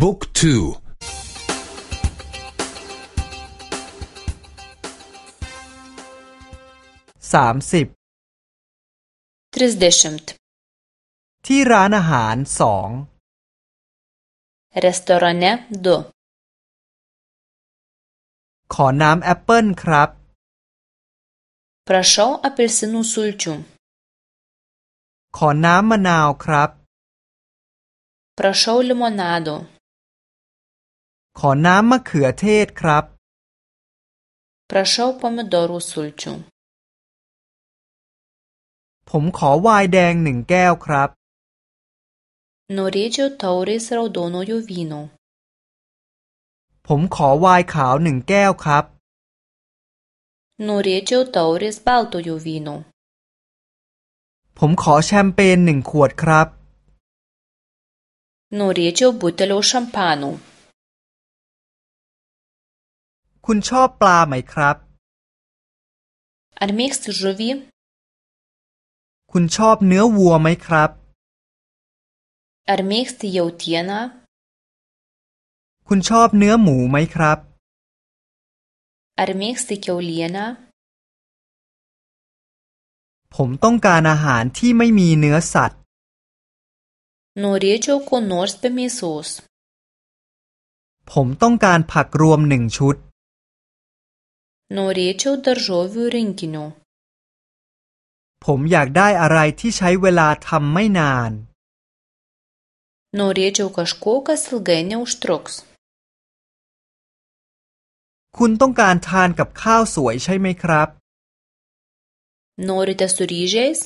บุ๊กทูสามสิบที่ร้านอาหารสอง Restorane 2ขอน้ำแอปเปิลครับ Prašau apelsinų sulčių. ขอน้ำมะนาวครับ Prašau limonado. ขอน้ำมะเขือเทศครับ Prašau pomidorų sulčių. ผมขอไวน์แดงหนึ่งแก้วครับ Norėčiau taurės raudonojo vyno. ผมขอไวน์ขาวหนึ่งแก้วครับ Norėčiau taurės baltojo vyno. ผมขอแชมเปญหนึ่งขวดครับ Norėčiau butelio šampano. คุณชอบปลาไหมครับ Ar mėgsti žuvį? คุณชอบเนื้อวัวไหมครับ Ar mėgsti jautieną? คุณชอบเนื้อหมูไหมครับ Ar mėgsti kiaulieną? ผมต้องการอาหารที่ไม่มีเนื้อสัตว์ Norėčiau ko nors be mėsos. ผมต้องการผักรวมหนึ่งชุด Norėčiau daržovių rinkinio. ผมอยากได้อะไรที่ใช้เวลาทำไม่นาน Norėčiau kažko, kas ilgai neužtruks. คุณต้องการทานกับข้าวสวยใช่ไหมครับ Norite su ryžiais?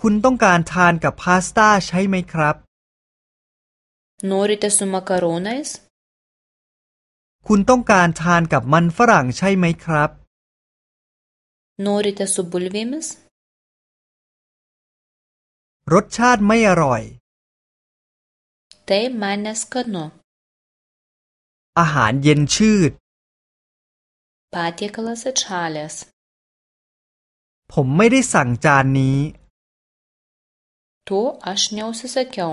คุณต้องการทานกับพาสต้าใช่ไหมครับ Norite su makaronais? คุณต้องการทานกับมันฝรั่งใช่ไหมครับ Norite su bulvėmis? รสชาติไม่อร่อย Tai man neskanu. อาหารเย็นชืด Patiekalas atšalęs. ผมไม่ได้สั่งจานนี้ To aš neužsisakiau.